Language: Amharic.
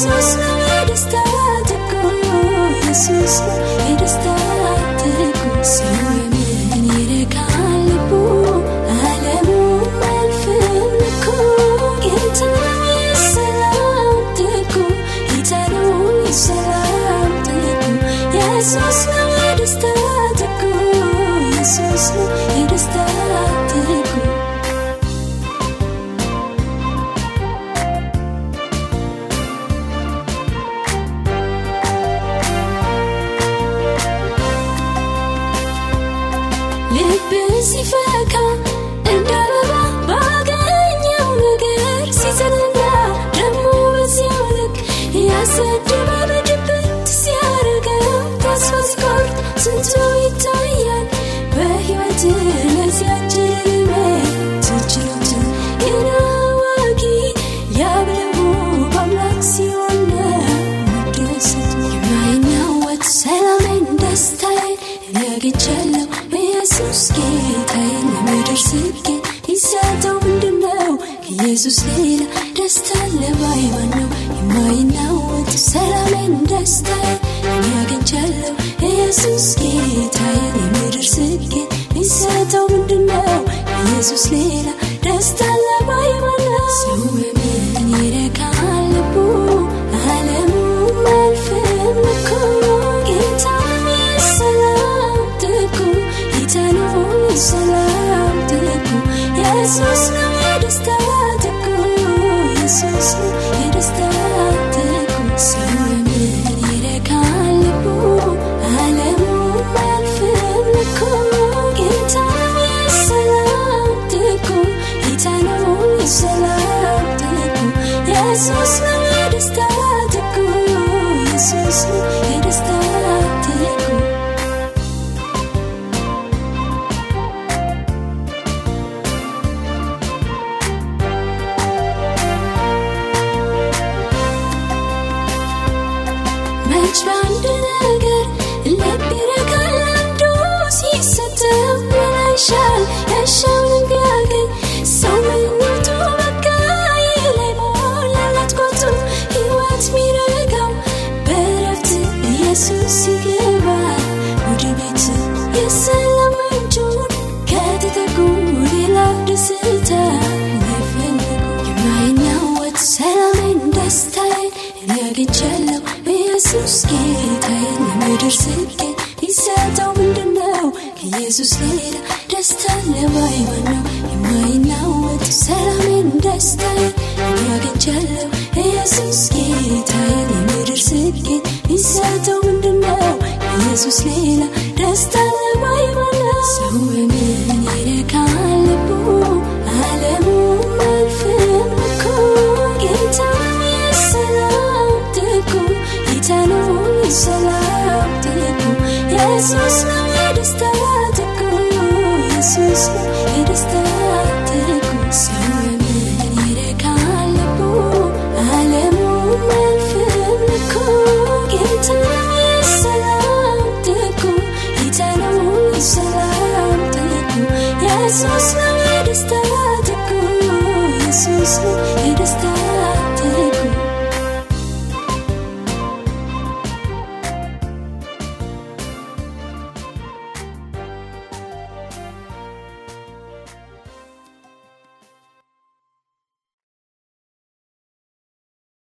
Jesus. Yesusmu hidup setiaku Yesusmu hidup setiaku Lebih sifat የሚያደርስብኝ ይሰጠው ምንድን ነው ከኢየሱስ ሌላ ደስታ ለባይባን ነው የማይናወጥ ሰላሜን ደስታ ስተ ይፈልጉ የማይናወት ሰላሜን ደስታዬን እኔ አግኝቻለሁ ኢየሱስ ጌታዬን የምድር ደስታ ለባይሆን ነው ሰላም ትልቁ ኢየሱስ ነው